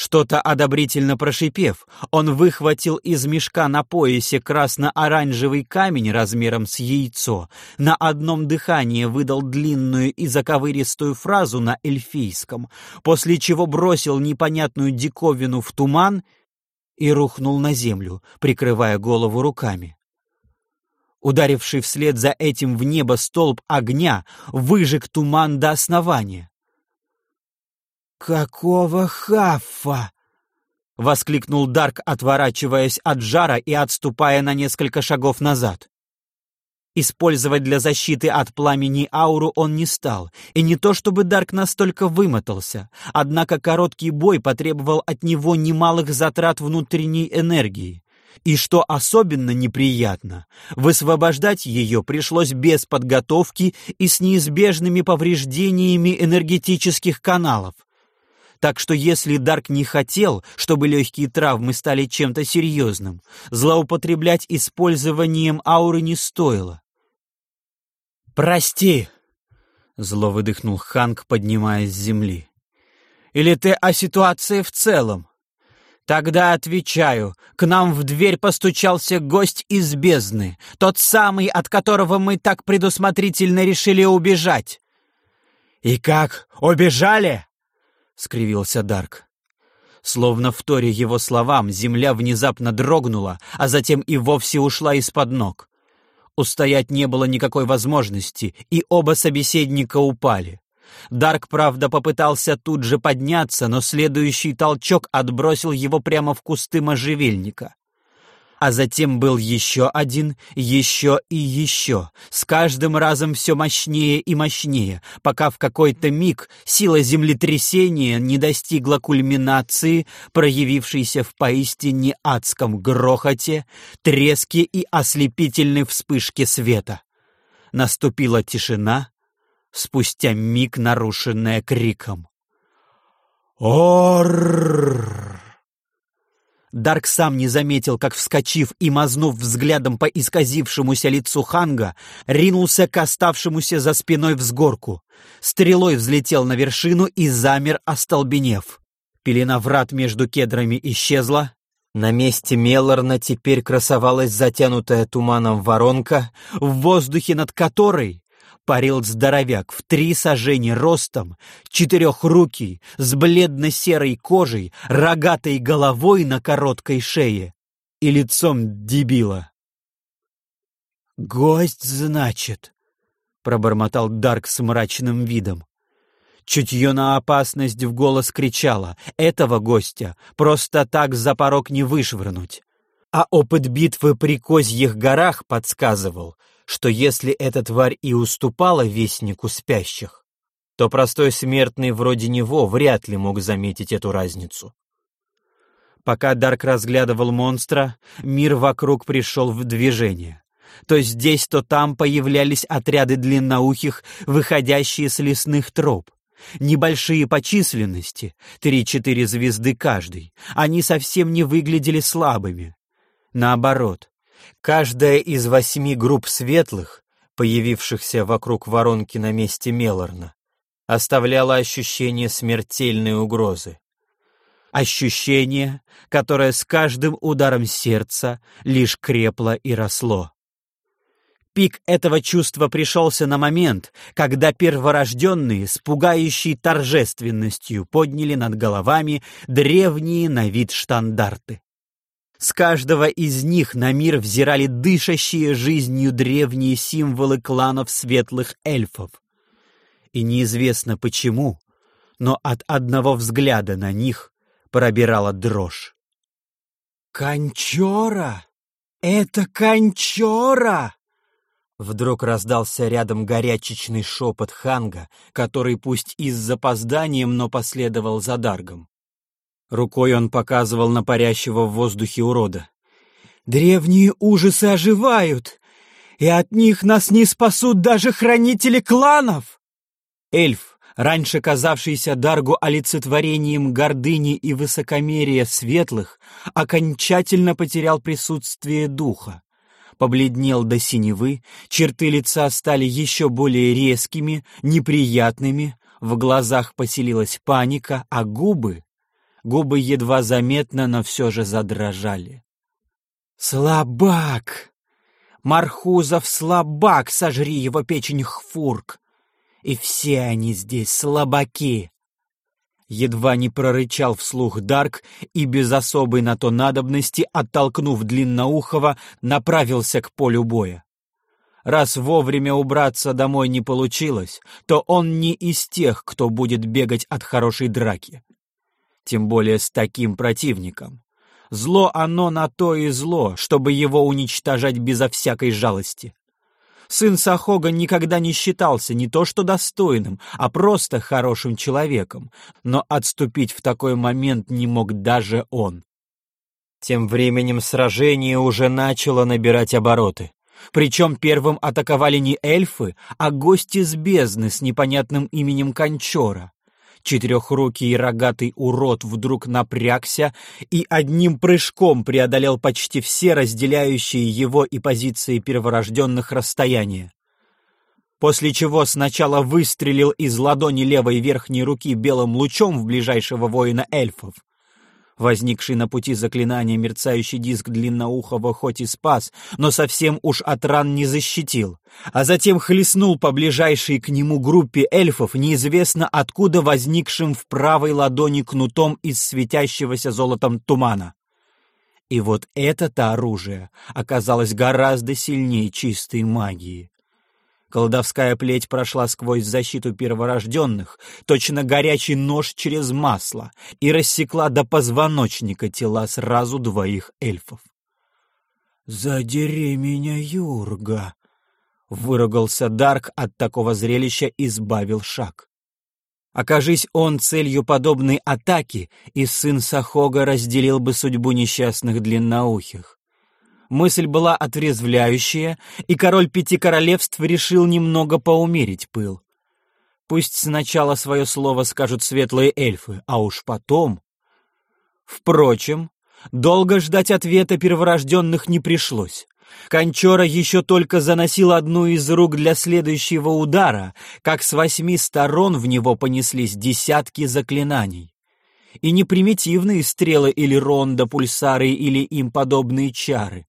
Что-то одобрительно прошипев, он выхватил из мешка на поясе красно-оранжевый камень размером с яйцо, на одном дыхании выдал длинную и заковыристую фразу на эльфийском, после чего бросил непонятную диковину в туман и рухнул на землю, прикрывая голову руками. Ударивший вслед за этим в небо столб огня выжег туман до основания. «Какого хаффа?» — воскликнул Дарк, отворачиваясь от жара и отступая на несколько шагов назад. Использовать для защиты от пламени ауру он не стал, и не то чтобы Дарк настолько вымотался, однако короткий бой потребовал от него немалых затрат внутренней энергии. И что особенно неприятно, высвобождать ее пришлось без подготовки и с неизбежными повреждениями энергетических каналов, так что если Дарк не хотел, чтобы легкие травмы стали чем-то серьезным, злоупотреблять использованием ауры не стоило. «Прости!» — зло выдохнул Ханк, поднимаясь с земли. Или ты о ситуации в целом? Тогда отвечаю, к нам в дверь постучался гость из бездны, тот самый, от которого мы так предусмотрительно решили убежать. «И как, убежали?» — скривился Дарк. Словно в торе его словам, земля внезапно дрогнула, а затем и вовсе ушла из-под ног. Устоять не было никакой возможности, и оба собеседника упали. Дарк, правда, попытался тут же подняться, но следующий толчок отбросил его прямо в кусты можжевельника. А затем был еще один, еще и еще, с каждым разом все мощнее и мощнее, пока в какой-то миг сила землетрясения не достигла кульминации, проявившейся в поистине адском грохоте, треске и ослепительной вспышке света. Наступила тишина, спустя миг нарушенная криком. «Оррррр!» Дарк сам не заметил, как, вскочив и мазнув взглядом по исказившемуся лицу Ханга, ринулся к оставшемуся за спиной взгорку. Стрелой взлетел на вершину и замер, остолбенев. Пелена врат между кедрами исчезла. На месте Мелорна теперь красовалась затянутая туманом воронка, в воздухе над которой парил здоровяк в три сажени ростом, четырехрукий, с бледно-серой кожей, рогатой головой на короткой шее и лицом дебила. «Гость, значит», — пробормотал Дарк с мрачным видом. Чутье на опасность в голос кричало. Этого гостя просто так за порог не вышвырнуть. А опыт битвы при Козьих горах подсказывал, что если эта тварь и уступала вестнику спящих, то простой смертный вроде него вряд ли мог заметить эту разницу. Пока Дарк разглядывал монстра, мир вокруг пришел в движение. То здесь, то там появлялись отряды длинноухих, выходящие с лесных троп. Небольшие по численности, три-четыре звезды каждый, они совсем не выглядели слабыми. Наоборот, Каждая из восьми групп светлых, появившихся вокруг воронки на месте Мелорна, оставляла ощущение смертельной угрозы. Ощущение, которое с каждым ударом сердца лишь крепло и росло. Пик этого чувства пришелся на момент, когда перворожденные с пугающей торжественностью подняли над головами древние на вид штандарты. С каждого из них на мир взирали дышащие жизнью древние символы кланов светлых эльфов. И неизвестно почему, но от одного взгляда на них пробирала дрожь. «Кончора! Это кончора!» Вдруг раздался рядом горячечный шепот Ханга, который пусть и с запозданием, но последовал за Даргом. Рукой он показывал на парящего в воздухе урода. «Древние ужасы оживают, и от них нас не спасут даже хранители кланов!» Эльф, раньше казавшийся Даргу олицетворением гордыни и высокомерия светлых, окончательно потерял присутствие духа. Побледнел до синевы, черты лица стали еще более резкими, неприятными, в глазах поселилась паника, а губы Губы едва заметно, но все же задрожали. «Слабак! Мархузов слабак! Сожри его печень, Хфурк! И все они здесь слабаки!» Едва не прорычал вслух Дарк и без особой на то надобности, оттолкнув длинноухого, направился к полю боя. Раз вовремя убраться домой не получилось, то он не из тех, кто будет бегать от хорошей драки тем более с таким противником. Зло оно на то и зло, чтобы его уничтожать безо всякой жалости. Сын Сахога никогда не считался не то что достойным, а просто хорошим человеком, но отступить в такой момент не мог даже он. Тем временем сражение уже начало набирать обороты. Причем первым атаковали не эльфы, а гости с бездны с непонятным именем Кончора. Четырехрукий и рогатый урод вдруг напрягся и одним прыжком преодолел почти все разделяющие его и позиции перворожденных расстояния. после чего сначала выстрелил из ладони левой верхней руки белым лучом в ближайшего воина эльфов, Возникший на пути заклинания мерцающий диск длинноухого хоть и спас, но совсем уж от ран не защитил, а затем хлестнул по ближайшей к нему группе эльфов, неизвестно откуда возникшим в правой ладони кнутом из светящегося золотом тумана. И вот это-то оружие оказалось гораздо сильнее чистой магии. Колдовская плеть прошла сквозь защиту перворожденных, точно горячий нож через масло, и рассекла до позвоночника тела сразу двоих эльфов. «Задери меня, Юрга!» — выругался Дарк от такого зрелища и сбавил шаг. Окажись он целью подобной атаки, и сын Сахога разделил бы судьбу несчастных длинноухих. Мысль была отрезвляющая, и король пяти королевств решил немного поумерить пыл. Пусть сначала свое слово скажут светлые эльфы, а уж потом... Впрочем, долго ждать ответа перворожденных не пришлось. Кончора еще только заносил одну из рук для следующего удара, как с восьми сторон в него понеслись десятки заклинаний и не примитивные стрелы или ронда, пульсары или им подобные чары,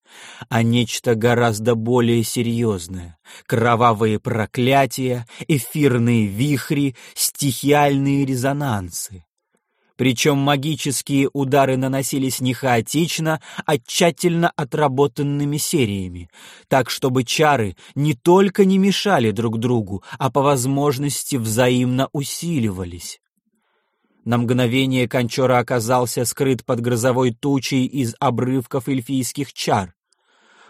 а нечто гораздо более серьезное — кровавые проклятия, эфирные вихри, стихиальные резонансы. Причем магические удары наносились не хаотично, а тщательно отработанными сериями, так чтобы чары не только не мешали друг другу, а по возможности взаимно усиливались. На мгновение Кончора оказался скрыт под грозовой тучей из обрывков эльфийских чар.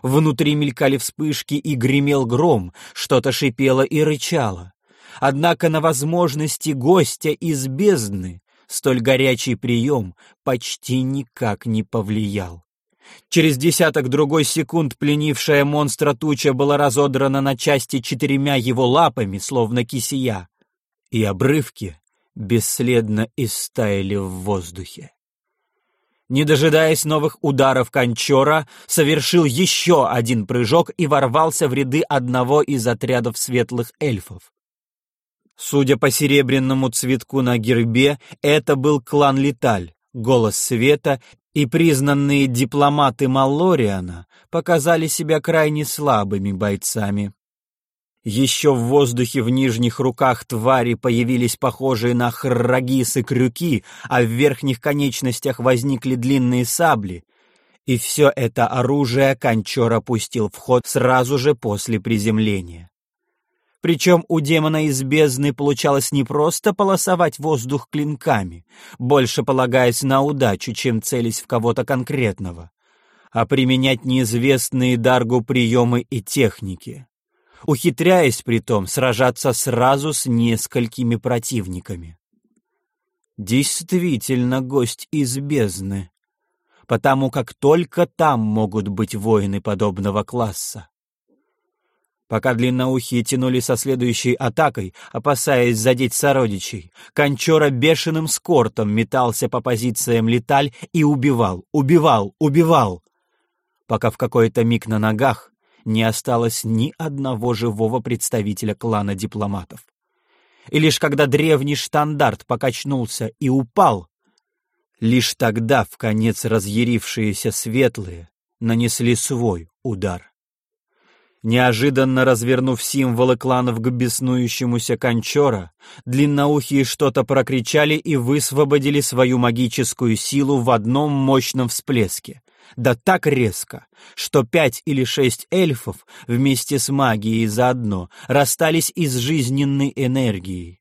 Внутри мелькали вспышки и гремел гром, что-то шипело и рычало. Однако на возможности гостя из бездны столь горячий прием почти никак не повлиял. Через десяток другой секунд пленившая монстра туча была разодрана на части четырьмя его лапами, словно кисия, и обрывки бесследно истаяли в воздухе. Не дожидаясь новых ударов Кончора, совершил еще один прыжок и ворвался в ряды одного из отрядов светлых эльфов. Судя по серебряному цветку на гербе, это был клан Леталь, голос света и признанные дипломаты Маллориана показали себя крайне слабыми бойцами. Еще в воздухе в нижних руках твари появились похожие на храгисы крюки, а в верхних конечностях возникли длинные сабли. И все это оружие Кончор опустил в ход сразу же после приземления. Причем у демона из бездны получалось не просто полосовать воздух клинками, больше полагаясь на удачу, чем целясь в кого-то конкретного, а применять неизвестные Даргу приемы и техники ухитряясь при том сражаться сразу с несколькими противниками. Действительно гость из бездны, потому как только там могут быть воины подобного класса. Пока длинноухие тянули со следующей атакой, опасаясь задеть сородичей, Кончора бешеным скортом метался по позициям леталь и убивал, убивал, убивал, пока в какой-то миг на ногах не осталось ни одного живого представителя клана дипломатов. И лишь когда древний штандарт покачнулся и упал, лишь тогда в конец разъярившиеся светлые нанесли свой удар. Неожиданно развернув символы кланов к беснующемуся кончора, длинноухие что-то прокричали и высвободили свою магическую силу в одном мощном всплеске, да так резко, что пять или шесть эльфов вместе с магией заодно расстались из жизненной энергии.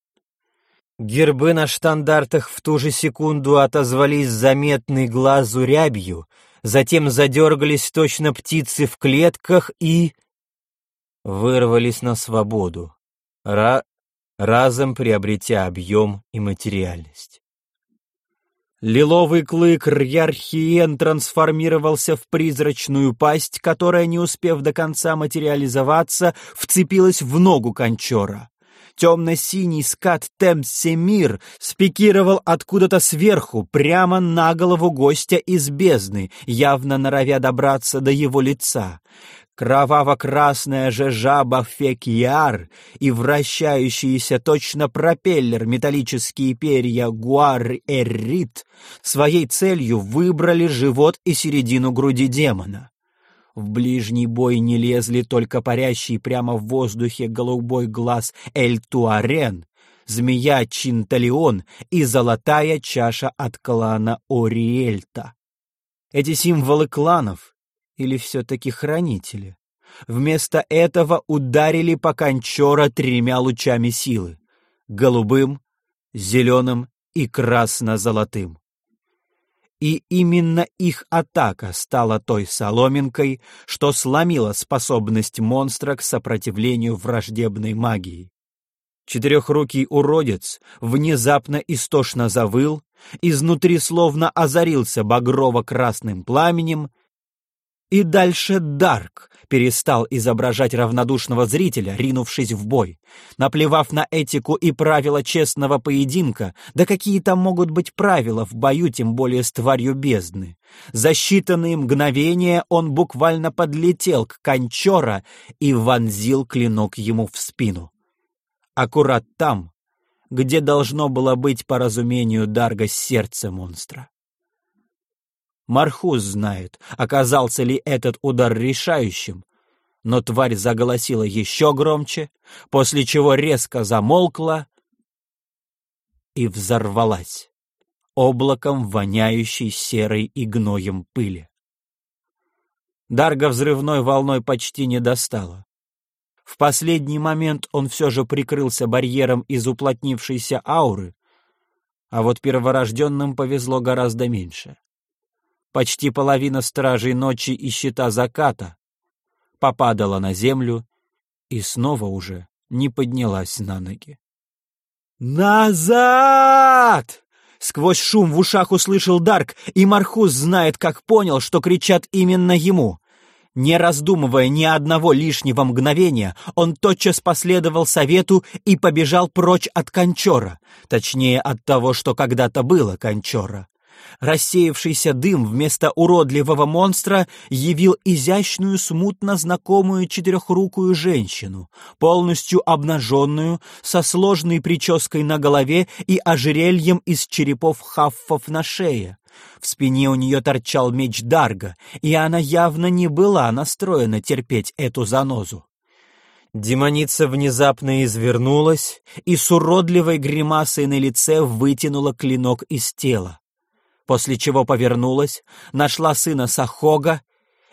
Гербы на штандартах в ту же секунду отозвались заметной глазу рябью, затем задергались точно птицы в клетках и... вырвались на свободу, ра... разом приобретя объем и материальность. Лиловый клык Рьярхиен трансформировался в призрачную пасть, которая, не успев до конца материализоваться, вцепилась в ногу Кончора. Темно-синий скат Темсемир спикировал откуда-то сверху, прямо на голову гостя из бездны, явно норовя добраться до его лица. Кроваво-красная же жаба Фекьяр и вращающиеся точно пропеллер металлические перья Гуар-Эррит своей целью выбрали живот и середину груди демона. В ближний бой не лезли только парящий прямо в воздухе голубой глаз Эль-Туарен, змея Чинталион и золотая чаша от клана Ориэльта. Эти символы кланов или все-таки хранители? Вместо этого ударили по кончора тремя лучами силы — голубым, зеленым и красно-золотым. И именно их атака стала той соломинкой, что сломила способность монстра к сопротивлению враждебной магии. Четырехрукий уродец внезапно истошно завыл, изнутри словно озарился багрово-красным пламенем и дальше Дарк перестал изображать равнодушного зрителя, ринувшись в бой. Наплевав на этику и правила честного поединка, да какие там могут быть правила в бою, тем более с тварью бездны. За считанные мгновения он буквально подлетел к Кончора и вонзил клинок ему в спину. Аккурат там, где должно было быть по разумению Дарга сердце монстра. Мархуз знает, оказался ли этот удар решающим, но тварь заголосила еще громче, после чего резко замолкла и взорвалась облаком воняющей серой и гноем пыли. Дарга взрывной волной почти не достала. В последний момент он все же прикрылся барьером из уплотнившейся ауры, а вот перворожденным повезло гораздо меньше. Почти половина стражей ночи и щита заката попадала на землю и снова уже не поднялась на ноги. «Назад!» Сквозь шум в ушах услышал Дарк, и Мархус знает, как понял, что кричат именно ему. Не раздумывая ни одного лишнего мгновения, он тотчас последовал совету и побежал прочь от Кончора, точнее от того, что когда-то было Кончора. Рассеявшийся дым вместо уродливого монстра явил изящную, смутно знакомую четырехрукую женщину, полностью обнаженную, со сложной прической на голове и ожерельем из черепов хаффов на шее. В спине у нее торчал меч Дарга, и она явно не была настроена терпеть эту занозу. Демоница внезапно извернулась и с уродливой гримасой на лице вытянула клинок из тела после чего повернулась, нашла сына Сахога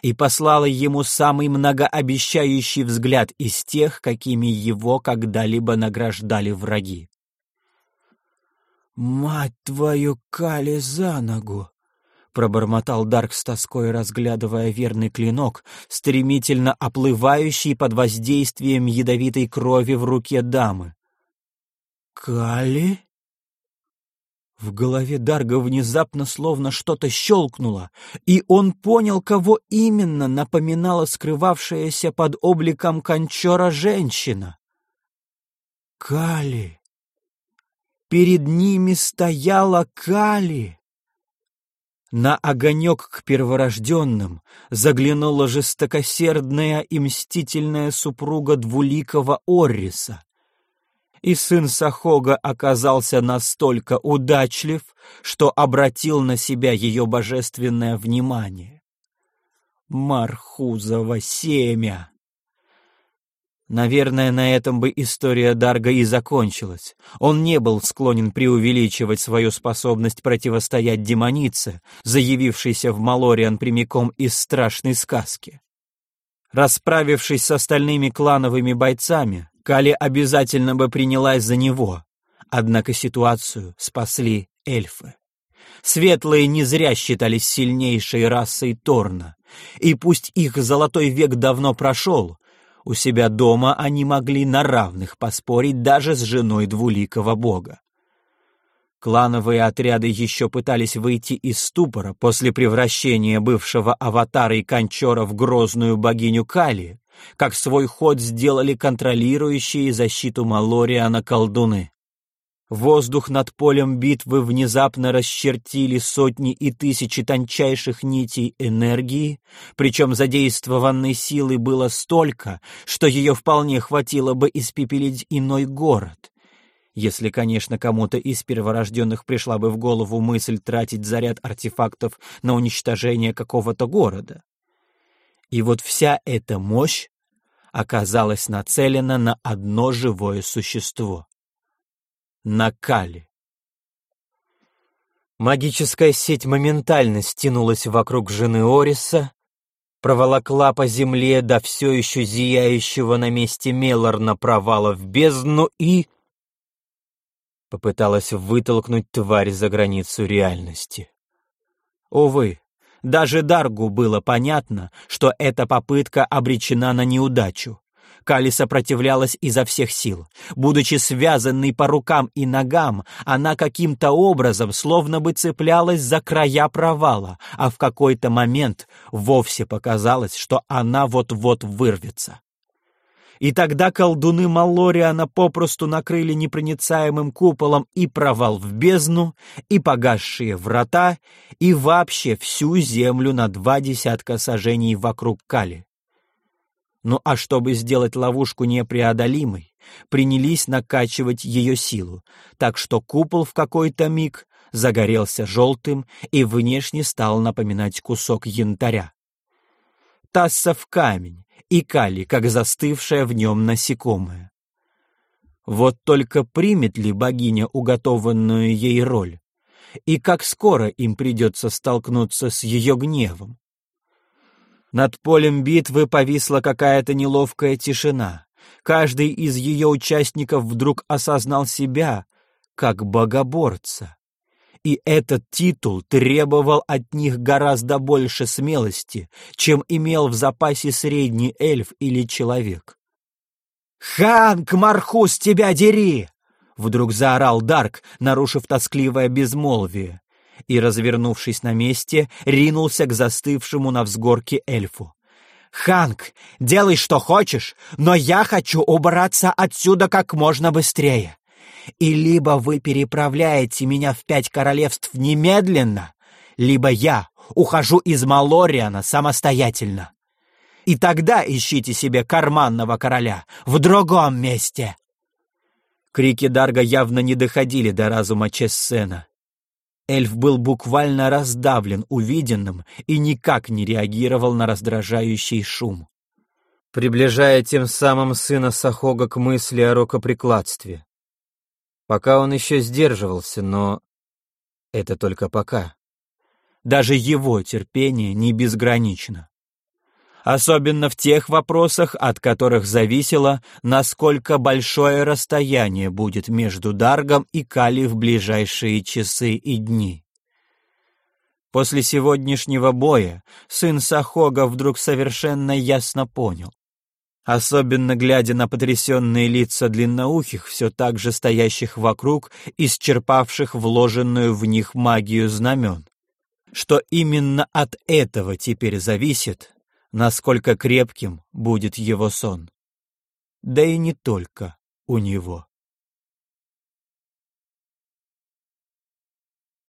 и послала ему самый многообещающий взгляд из тех, какими его когда-либо награждали враги. «Мать твою, Кали, за ногу!» — пробормотал Дарк с тоской, разглядывая верный клинок, стремительно оплывающий под воздействием ядовитой крови в руке дамы. «Кали?» В голове Дарга внезапно словно что-то щелкнуло, и он понял, кого именно напоминала скрывавшаяся под обликом кончора женщина. Кали! Перед ними стояла Кали! На огонек к перворожденным заглянула жестокосердная и мстительная супруга двуликого Орриса и сын Сахога оказался настолько удачлив, что обратил на себя ее божественное внимание. Мархузово семя! Наверное, на этом бы история Дарга и закончилась. Он не был склонен преувеличивать свою способность противостоять демонице, заявившейся в Малориан прямиком из страшной сказки. Расправившись с остальными клановыми бойцами, Кали обязательно бы принялась за него. Однако ситуацию спасли эльфы. Светлые не зря считались сильнейшей расой Торна, и пусть их золотой век давно прошел, у себя дома они могли на равных поспорить даже с женой двуликого бога. Клановые отряды еще пытались выйти из ступора после превращения бывшего аватара и кончора в грозную богиню Кали, как свой ход сделали контролирующие защиту Малориана колдуны. Воздух над полем битвы внезапно расчертили сотни и тысячи тончайших нитей энергии, причем задействованной силы было столько, что ее вполне хватило бы испепелить иной город. Если, конечно, кому-то из перворожденных пришла бы в голову мысль тратить заряд артефактов на уничтожение какого-то города. И вот вся эта мощь оказалась нацелена на одно живое существо на Кали. Магическая сеть моментально стянулась вокруг жены Ориса, проволокла по земле до все еще зияющего на месте Мелорна провала в бездну и... попыталась вытолкнуть тварь за границу реальности. Увы, даже Даргу было понятно, что эта попытка обречена на неудачу. Кали сопротивлялась изо всех сил. Будучи связанной по рукам и ногам, она каким-то образом словно бы цеплялась за края провала, а в какой-то момент вовсе показалось, что она вот-вот вырвется. И тогда колдуны Маллориана попросту накрыли непроницаемым куполом и провал в бездну, и погасшие врата, и вообще всю землю на два десятка сажений вокруг Кали. Ну а чтобы сделать ловушку непреодолимой, принялись накачивать ее силу, так что купол в какой-то миг загорелся желтым и внешне стал напоминать кусок янтаря. Тасса в камень, и кали, как застывшая в нем насекомое. Вот только примет ли богиня уготованную ей роль? И как скоро им придется столкнуться с ее гневом? Над полем битвы повисла какая-то неловкая тишина. Каждый из ее участников вдруг осознал себя как богоборца. И этот титул требовал от них гораздо больше смелости, чем имел в запасе средний эльф или человек. «Ханк, Мархус, тебя дери!» Вдруг заорал Дарк, нарушив тоскливое безмолвие и, развернувшись на месте, ринулся к застывшему на взгорке эльфу. «Ханк, делай, что хочешь, но я хочу убраться отсюда как можно быстрее. И либо вы переправляете меня в пять королевств немедленно, либо я ухожу из Малориана самостоятельно. И тогда ищите себе карманного короля в другом месте». Крики Дарга явно не доходили до разума Чессена. Эльф был буквально раздавлен увиденным и никак не реагировал на раздражающий шум, приближая тем самым сына Сахога к мысли о рукоприкладстве. Пока он еще сдерживался, но это только пока. Даже его терпение не безгранично особенно в тех вопросах, от которых зависело, насколько большое расстояние будет между Даргом и Кали в ближайшие часы и дни. После сегодняшнего боя сын Сахога вдруг совершенно ясно понял. Особенно глядя на потрясенные лица длинноухих, все так же стоящих вокруг, исчерпавших вложенную в них магию знамен, что именно от этого теперь зависит, насколько крепким будет его сон. Да и не только у него.